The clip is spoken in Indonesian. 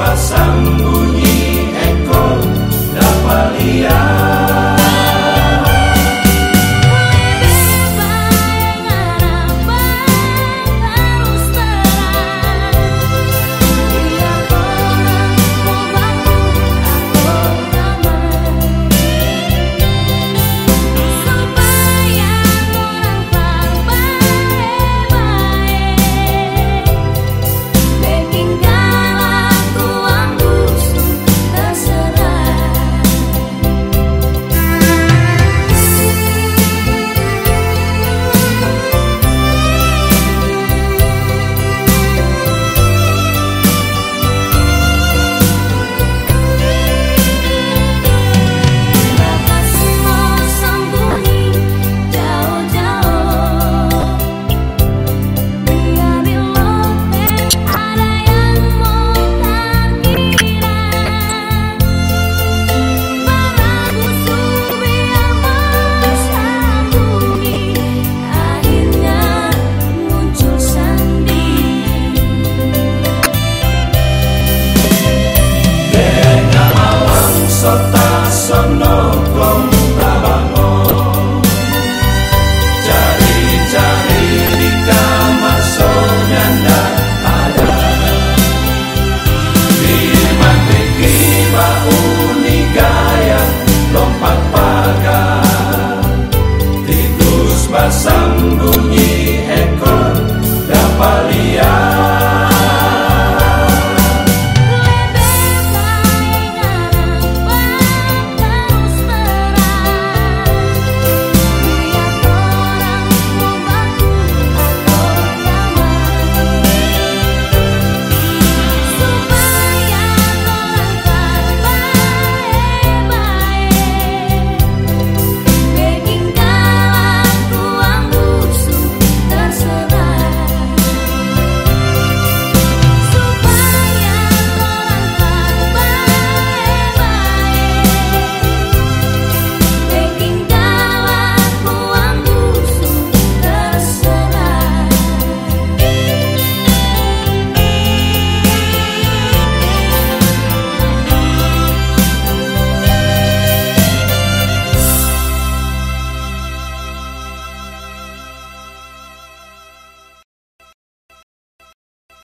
pasang bunyi. sota sonora.